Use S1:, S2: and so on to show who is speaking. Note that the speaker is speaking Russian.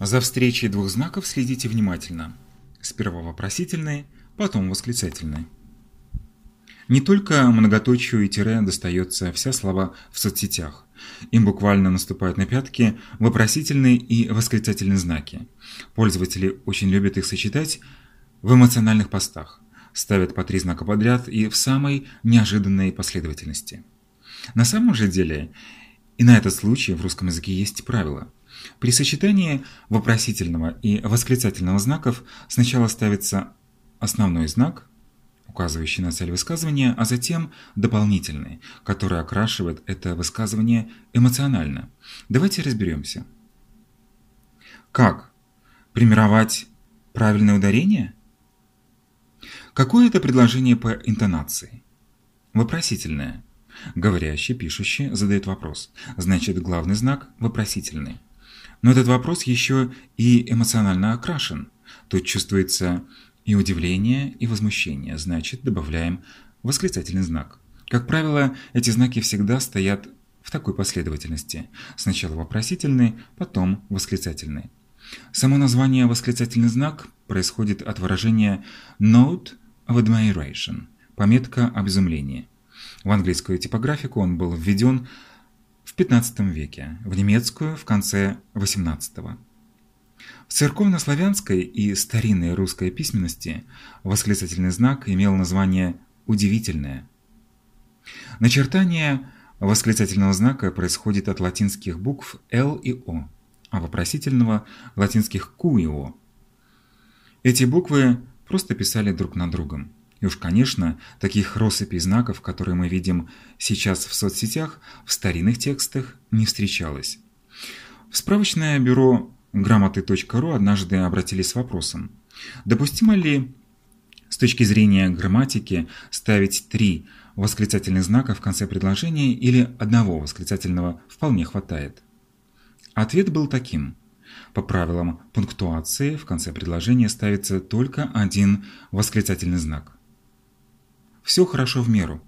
S1: За встречей двух знаков следите внимательно. Сперва вопросительный, потом восклицательный. Не только многоточию и тире достается вся слова в соцсетях. Им буквально наступают на пятки вопросительные и восклицательные знаки. Пользователи очень любят их сочетать в эмоциональных постах, ставят по три знака подряд и в самой неожиданной последовательности. На самом же деле, и на этот случай в русском языке есть правило. При сочетании вопросительного и восклицательного знаков сначала ставится основной знак, указывающий на цель высказывания, а затем дополнительный, который окрашивает это высказывание эмоционально. Давайте разберемся. Как? Примировать правильное ударение? Какое это предложение по интонации? Вопросительное. Говорящий, пишущий задает вопрос. Значит, главный знак вопросительный. Но этот вопрос еще и эмоционально окрашен. Тут чувствуется и удивление, и возмущение, значит, добавляем восклицательный знак. Как правило, эти знаки всегда стоят в такой последовательности. Сначала вопросительный, потом восклицательный. Само название «восклицательный знак» происходит от выражения «note of admiration» – пометка об изумлении. В английскую типографику он был введен в XV веке, в немецкую – в конце XVIII. В церковно-славянской и старинной русской письменности восклицательный знак имел название «удивительное». Начертание восклицательного знака происходит от латинских букв «Л» и «О», а вопросительного – латинских «Q» и «О». Эти буквы просто писали друг над другом. И уж, конечно, таких россыпей знаков, которые мы видим сейчас в соцсетях, в старинных текстах не встречалось. В справочное бюро грамоты.ру однажды обратились с вопросом, допустимо ли с точки зрения грамматики ставить три восклицательных знака в конце предложения или одного восклицательного вполне хватает. Ответ был таким. По правилам пунктуации в конце предложения ставится только один восклицательный знак. Все хорошо в меру.